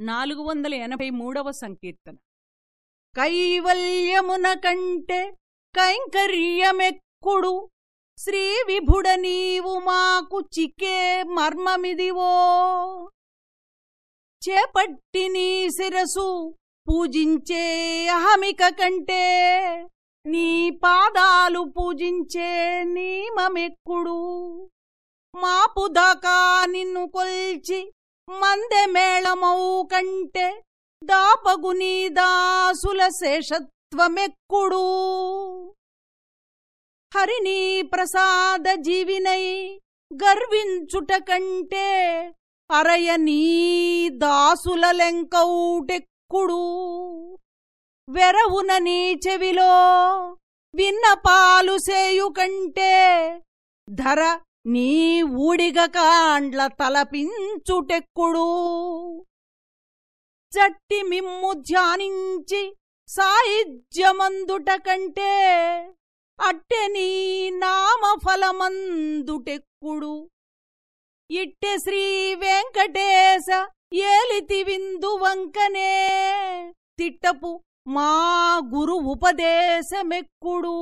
నాలుగు వందల ఎనభై మూడవ సంకీర్తన. కైవల్యమున కంటే కైంకర్యమెక్కుడు శ్రీ విభుడ నీవు మాకు చికే మర్మమిదివో. చేపట్టి నీ శిరసు పూజించే అహమిక కంటే నీ పాదాలు పూజించే నీమమెక్కుడు. మాపుదాకా నిన్ను కొల్చి మందె మేళమౌ కంటే దాపగునీ దాసుల శేషత్వమెక్కుడు. హరినీ ప్రసాద జీవినై గర్వించుట కంటే అరయనీ దాసుల లెంకౌటెక్కుడు. వెరవున నీ చెవిలో విన్నపాలుసేయుకంటే ధర నీ ఊడిగ కాండ్ల తలపించుటెక్కుడు. చట్టి మిమ్ము ధ్యానించి సాయిజ్యమందుట కంటే అట్టె నీ నామఫలమందుటెక్కుడు. ఇట్టె శ్రీ వెంకటేశ ఏలితి విందు వంకనే తిట్టపు మా గురు ఉపదేశమెక్కుడు.